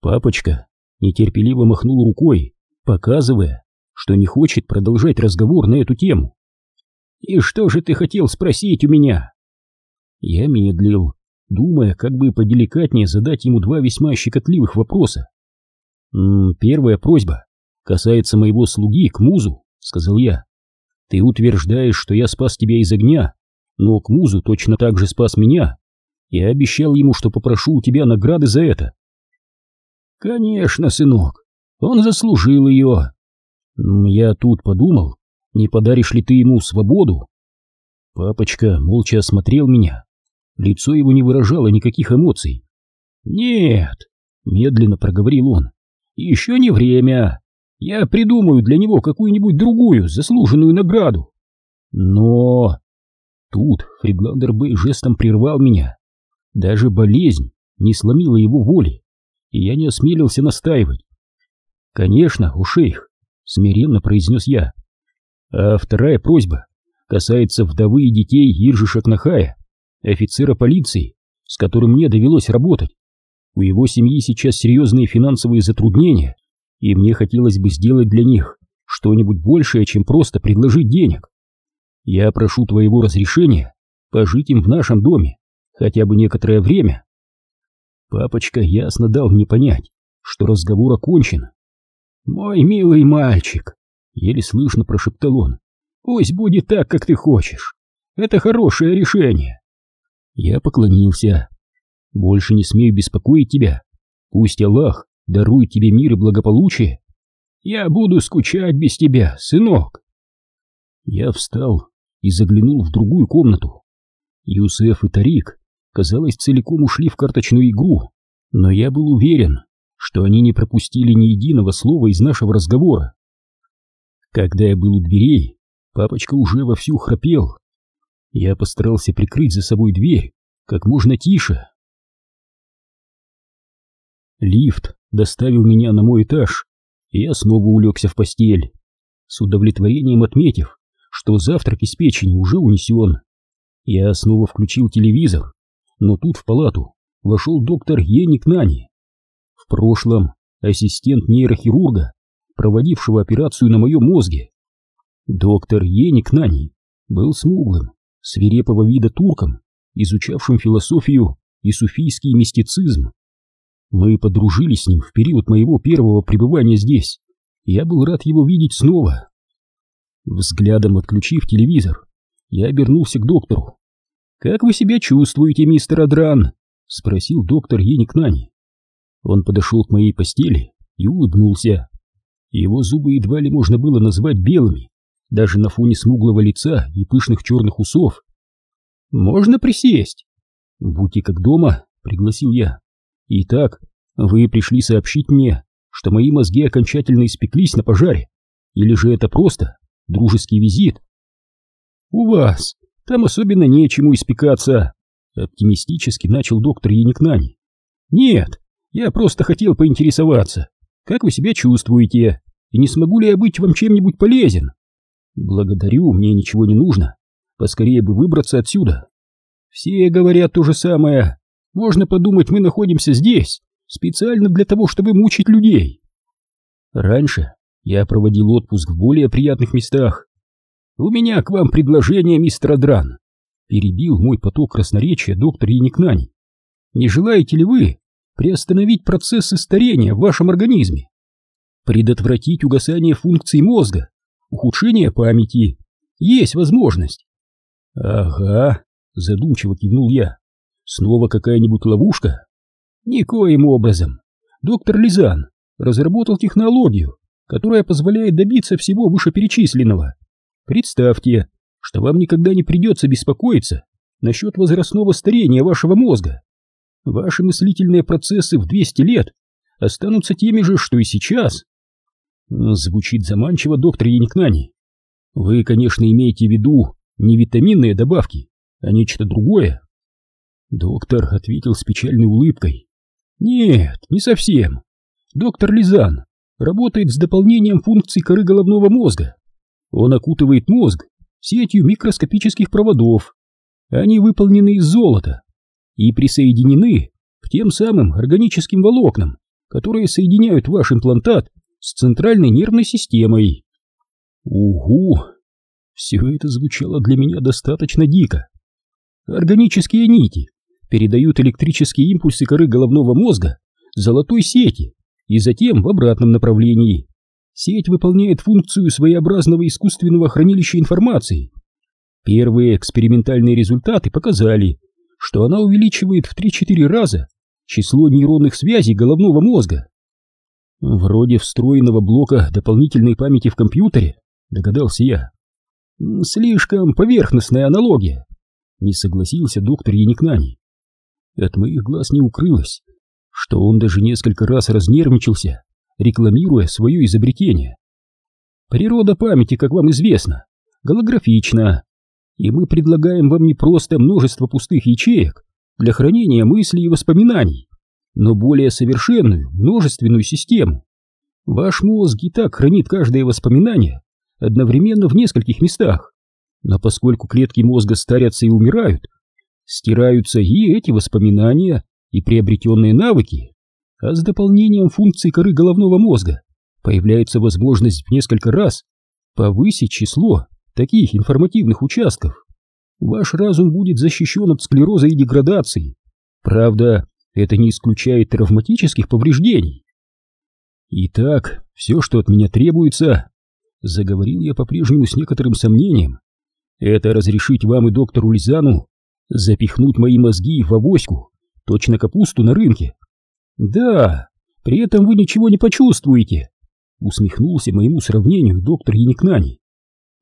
Папочка нетерпеливо махнул рукой, показывая, что не хочет продолжать разговор на эту тему. «И что же ты хотел спросить у меня?» Я медлил, думая, как бы поделикатнее задать ему два весьма щекотливых вопроса. «М -м, «Первая просьба касается моего слуги к музу», — сказал я. «Ты утверждаешь, что я спас тебя из огня, но к музу точно так же спас меня. Я обещал ему, что попрошу у тебя награды за это». «Конечно, сынок, он заслужил ее». «Я тут подумал, не подаришь ли ты ему свободу?» Папочка молча осмотрел меня. Лицо его не выражало никаких эмоций. «Нет», — медленно проговорил он, — «еще не время. Я придумаю для него какую-нибудь другую заслуженную награду». «Но...» Тут Фридландер Бэй жестом прервал меня. Даже болезнь не сломила его воли, и я не осмелился настаивать. «Конечно, у шейх», — смиренно произнес я. «А вторая просьба касается вдовы и детей Иржи Шакнахая офицера полиции, с которым мне довелось работать. У его семьи сейчас серьезные финансовые затруднения, и мне хотелось бы сделать для них что-нибудь большее, чем просто предложить денег. Я прошу твоего разрешения пожить им в нашем доме хотя бы некоторое время. Папочка ясно дал мне понять, что разговор окончен. «Мой милый мальчик», — еле слышно прошептал он, — «пусть будет так, как ты хочешь. Это хорошее решение. Я поклонился. Больше не смею беспокоить тебя. Пусть Аллах дарует тебе мир и благополучие. Я буду скучать без тебя, сынок. Я встал и заглянул в другую комнату. Юсеф и Тарик, казалось, целиком ушли в карточную игру, но я был уверен, что они не пропустили ни единого слова из нашего разговора. Когда я был у дверей, папочка уже вовсю храпел. Я постарался прикрыть за собой дверь как можно тише. Лифт доставил меня на мой этаж, и я снова улегся в постель, с удовлетворением отметив, что завтрак из печени уже унесен. Я снова включил телевизор, но тут в палату вошел доктор Еник Нани. В прошлом ассистент нейрохирурга, проводившего операцию на моем мозге. Доктор Еник Нани был смуглым, свирепого вида турком, изучавшим философию и суфийский мистицизм. Мы подружились с ним в период моего первого пребывания здесь. Я был рад его видеть снова. Взглядом отключив телевизор, я обернулся к доктору. «Как вы себя чувствуете, мистер Адран?» — спросил доктор Еникнани. Он подошел к моей постели и улыбнулся. Его зубы едва ли можно было назвать белыми, даже на фоне смуглого лица и пышных черных усов. «Можно присесть?» «Будьте как дома», — пригласил я. «Итак, вы пришли сообщить мне, что мои мозги окончательно испеклись на пожаре? Или же это просто дружеский визит?» «У вас там особенно нечему испекаться», — оптимистически начал доктор Яникнани. «Нет, я просто хотел поинтересоваться, как вы себя чувствуете, и не смогу ли я быть вам чем-нибудь полезен?» Благодарю, мне ничего не нужно. Поскорее бы выбраться отсюда. Все говорят то же самое. Можно подумать, мы находимся здесь, специально для того, чтобы мучить людей. Раньше я проводил отпуск в более приятных местах. У меня к вам предложение, мистер Адран. Перебил мой поток красноречия доктор Яникнани. Не желаете ли вы приостановить процессы старения в вашем организме? Предотвратить угасание функций мозга ухудшение памяти. Есть возможность. Ага, задумчиво кивнул я. Снова какая-нибудь ловушка? Никоим образом. Доктор Лизан разработал технологию, которая позволяет добиться всего вышеперечисленного. Представьте, что вам никогда не придется беспокоиться насчет возрастного старения вашего мозга. Ваши мыслительные процессы в 200 лет останутся теми же, что и сейчас. Звучит заманчиво, доктор Яникнани. Вы, конечно, имеете в виду не витаминные добавки, а нечто другое. Доктор ответил с печальной улыбкой. Нет, не совсем. Доктор Лизан работает с дополнением функций коры головного мозга. Он окутывает мозг сетью микроскопических проводов. Они выполнены из золота и присоединены к тем самым органическим волокнам, которые соединяют ваш имплантат с центральной нервной системой. Угу! Все это звучало для меня достаточно дико. Органические нити передают электрические импульсы коры головного мозга золотой сети и затем в обратном направлении. Сеть выполняет функцию своеобразного искусственного хранилища информации. Первые экспериментальные результаты показали, что она увеличивает в 3-4 раза число нейронных связей головного мозга. Вроде встроенного блока дополнительной памяти в компьютере, догадался я. Слишком поверхностная аналогия, не согласился доктор Яникнани. От моих глаз не укрылось, что он даже несколько раз разнервничался, рекламируя свое изобретение. Природа памяти, как вам известно, голографична, и мы предлагаем вам не просто множество пустых ячеек для хранения мыслей и воспоминаний, но более совершенную множественную систему. Ваш мозг и так хранит каждое воспоминание одновременно в нескольких местах, но поскольку клетки мозга старятся и умирают, стираются и эти воспоминания, и приобретенные навыки, а с дополнением функций коры головного мозга появляется возможность в несколько раз повысить число таких информативных участков. Ваш разум будет защищен от склероза и деградации. Правда, это не исключает травматических повреждений. Итак, все, что от меня требуется, заговорил я по-прежнему с некоторым сомнением, это разрешить вам и доктору Лизану запихнуть мои мозги в авоську, точно капусту на рынке. Да, при этом вы ничего не почувствуете, усмехнулся моему сравнению доктор Яникнани.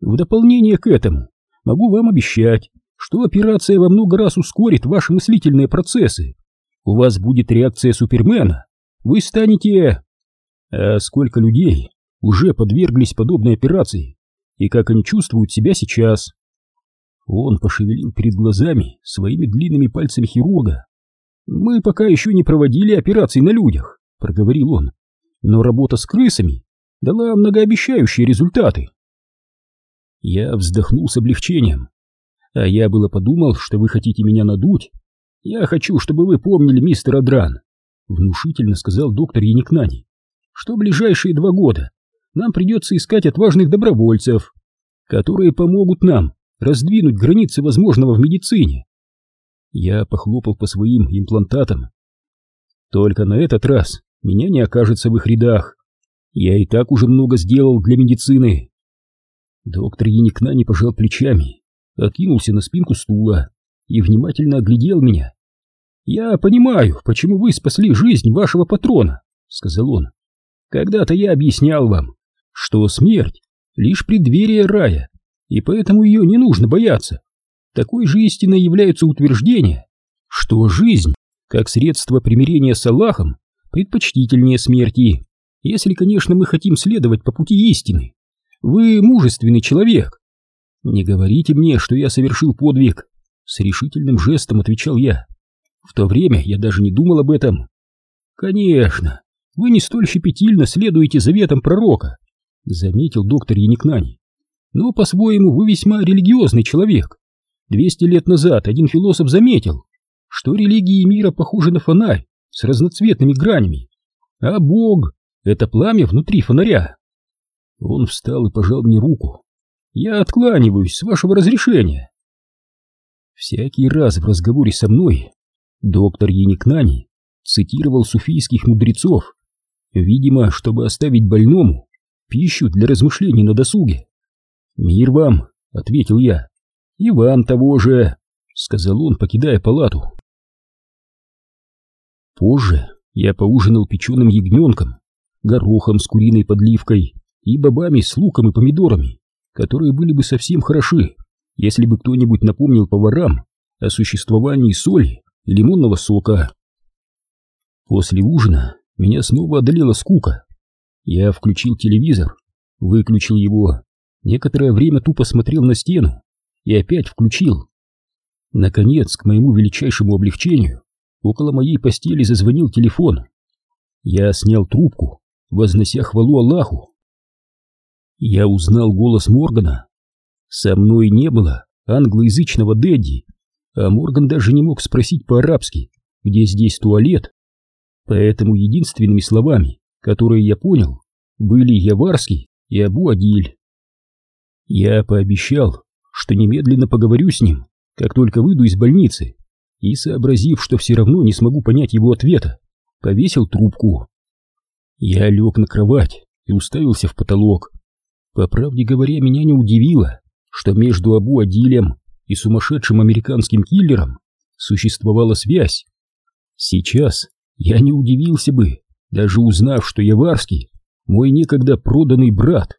В дополнение к этому могу вам обещать, что операция во много раз ускорит ваши мыслительные процессы. У вас будет реакция Супермена. Вы станете... А сколько людей уже подверглись подобной операции? И как они чувствуют себя сейчас? Он пошевелил перед глазами своими длинными пальцами хирурга. «Мы пока еще не проводили операций на людях», — проговорил он. «Но работа с крысами дала многообещающие результаты». Я вздохнул с облегчением. А я было подумал, что вы хотите меня надуть. Я хочу, чтобы вы помнили, мистер Адран, внушительно сказал доктор Яникнани, что ближайшие два года нам придется искать отважных добровольцев, которые помогут нам раздвинуть границы возможного в медицине. Я похлопал по своим имплантатам. Только на этот раз меня не окажется в их рядах. Я и так уже много сделал для медицины. Доктор Яникна не пожал плечами, откинулся на спинку стула и внимательно оглядел меня. «Я понимаю, почему вы спасли жизнь вашего патрона», — сказал он. «Когда-то я объяснял вам, что смерть — лишь преддверие рая, и поэтому ее не нужно бояться. Такой же истиной является утверждение, что жизнь, как средство примирения с Аллахом, предпочтительнее смерти, если, конечно, мы хотим следовать по пути истины. Вы мужественный человек. Не говорите мне, что я совершил подвиг, с решительным жестом отвечал я. В то время я даже не думал об этом. Конечно, вы не столь щепетильно следуете заветам пророка, заметил доктор Яникнани но по-своему вы весьма религиозный человек. Двести лет назад один философ заметил, что религии мира похожи на фонарь с разноцветными гранями, а Бог — это пламя внутри фонаря. Он встал и пожал мне руку. Я откланиваюсь с вашего разрешения. Всякий раз в разговоре со мной доктор Яникнани цитировал суфийских мудрецов, видимо, чтобы оставить больному пищу для размышлений на досуге. «Мир вам!» — ответил я. «И вам того же!» — сказал он, покидая палату. Позже я поужинал печеным ягненком, горохом с куриной подливкой и бобами с луком и помидорами, которые были бы совсем хороши, если бы кто-нибудь напомнил поварам о существовании соли и лимонного сока. После ужина меня снова одолела скука. Я включил телевизор, выключил его Некоторое время тупо смотрел на стену и опять включил. Наконец, к моему величайшему облегчению, около моей постели зазвонил телефон. Я снял трубку, вознося хвалу Аллаху. Я узнал голос Моргана. Со мной не было англоязычного Дэдди, а Морган даже не мог спросить по-арабски, где здесь туалет. Поэтому единственными словами, которые я понял, были Яварский и Абу-Адиль. Я пообещал, что немедленно поговорю с ним, как только выйду из больницы, и, сообразив, что все равно не смогу понять его ответа, повесил трубку. Я лег на кровать и уставился в потолок. По правде говоря, меня не удивило, что между Абу-Адилем и сумасшедшим американским киллером существовала связь. Сейчас я не удивился бы, даже узнав, что Яварский мой некогда проданный брат.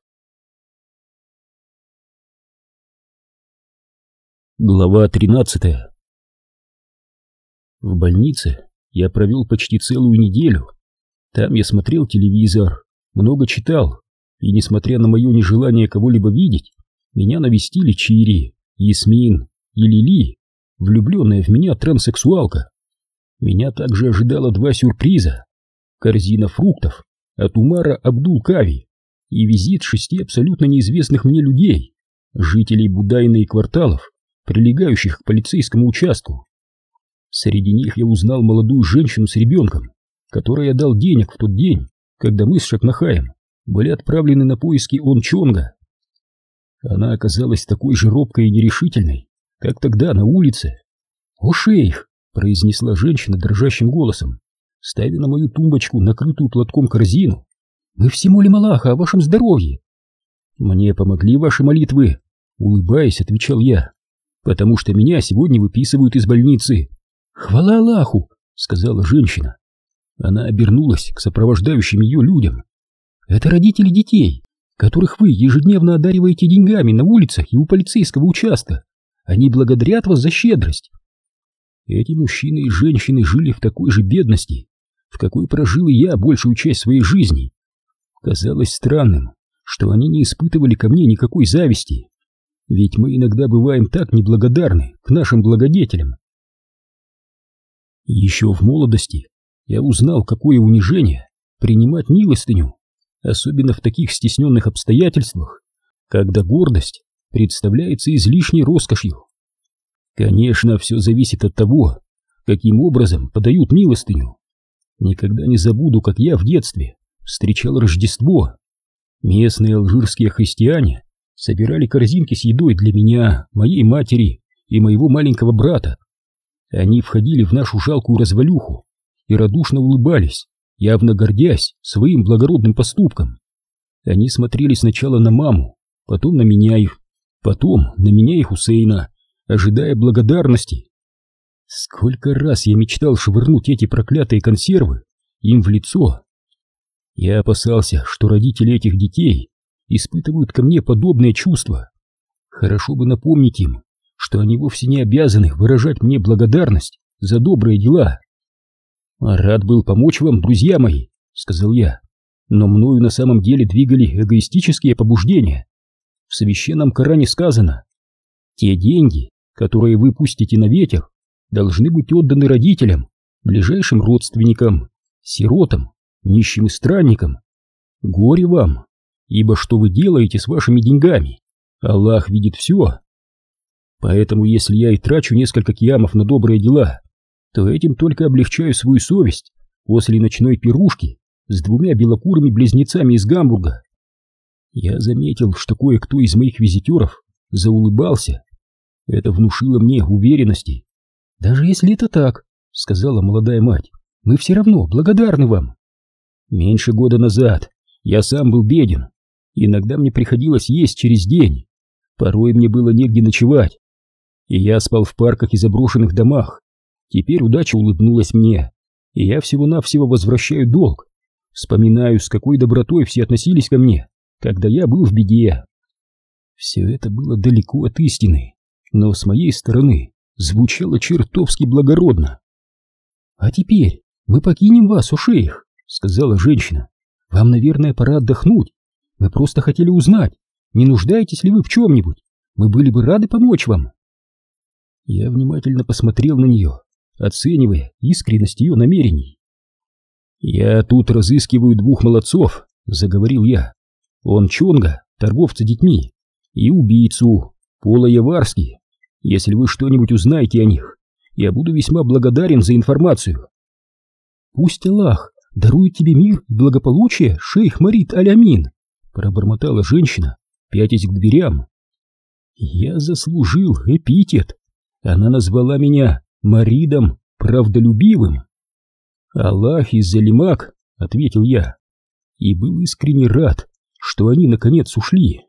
Глава 13 В больнице я провел почти целую неделю. Там я смотрел телевизор, много читал, и, несмотря на мое нежелание кого-либо видеть, меня навестили Чири, Ясмин и Лили, влюбленная в меня транссексуалка. Меня также ожидало два сюрприза. Корзина фруктов от Умара Абдул-Кави и визит шести абсолютно неизвестных мне людей, жителей Будайна и кварталов, прилегающих к полицейскому участку. Среди них я узнал молодую женщину с ребенком, которой я дал денег в тот день, когда мы с Шакнахаем были отправлены на поиски Ончонга. Она оказалась такой же робкой и нерешительной, как тогда на улице. «О, шейх!» — произнесла женщина дрожащим голосом, ставя на мою тумбочку накрытую платком корзину. «Мы все молим Аллаха о вашем здоровье!» «Мне помогли ваши молитвы!» — улыбаясь, отвечал я потому что меня сегодня выписывают из больницы. Хвала Аллаху, сказала женщина. Она обернулась к сопровождающим ее людям. Это родители детей, которых вы ежедневно одариваете деньгами на улицах и у полицейского участка. Они благодарят вас за щедрость. Эти мужчины и женщины жили в такой же бедности, в какой прожил и я большую часть своей жизни. Казалось странным, что они не испытывали ко мне никакой зависти. Ведь мы иногда бываем так неблагодарны к нашим благодетелям. Еще в молодости я узнал, какое унижение принимать милостыню, особенно в таких стесненных обстоятельствах, когда гордость представляется излишней роскошью. Конечно, все зависит от того, каким образом подают милостыню. Никогда не забуду, как я в детстве встречал Рождество. Местные алжирские христиане собирали корзинки с едой для меня, моей матери и моего маленького брата. Они входили в нашу жалкую развалюху и радушно улыбались, явно гордясь своим благородным поступком. Они смотрели сначала на маму, потом на меня их, потом на меня и Хусейна, ожидая благодарности. Сколько раз я мечтал швырнуть эти проклятые консервы им в лицо. Я опасался, что родители этих детей испытывают ко мне подобные чувства. Хорошо бы напомнить им, что они вовсе не обязаны выражать мне благодарность за добрые дела. «Рад был помочь вам, друзья мои», — сказал я, «но мною на самом деле двигали эгоистические побуждения. В священном Коране сказано, те деньги, которые вы пустите на ветер, должны быть отданы родителям, ближайшим родственникам, сиротам, нищим и странникам. Горе вам, ибо что вы делаете с вашими деньгами? Аллах видит все. Поэтому если я и трачу несколько киамов на добрые дела, то этим только облегчаю свою совесть после ночной пирушки с двумя белокурыми близнецами из Гамбурга. Я заметил, что кое-кто из моих визитеров заулыбался. Это внушило мне уверенности. «Даже если это так», — сказала молодая мать, — «мы все равно благодарны вам». Меньше года назад я сам был беден, Иногда мне приходилось есть через день. Порой мне было негде ночевать. И я спал в парках и заброшенных домах. Теперь удача улыбнулась мне, и я всего-навсего возвращаю долг. Вспоминаю, с какой добротой все относились ко мне, когда я был в беде. Все это было далеко от истины, но с моей стороны звучало чертовски благородно. «А теперь мы покинем вас, у шейх», — сказала женщина. «Вам, наверное, пора отдохнуть. Мы просто хотели узнать, не нуждаетесь ли вы в чем-нибудь. Мы были бы рады помочь вам. Я внимательно посмотрел на нее, оценивая искренность ее намерений. «Я тут разыскиваю двух молодцов», — заговорил я. «Он Чонга, торговца детьми, и убийцу, Пола Яварский. Если вы что-нибудь узнаете о них, я буду весьма благодарен за информацию». Пусть Аллах дарует тебе мир и благополучие, шейх Марит Алямин, пробормотала женщина, пятясь к дверям. Я заслужил эпитет. Она назвала меня Маридом правдолюбивым. Аллах из-за лимак, ответил я, и был искренне рад, что они наконец ушли.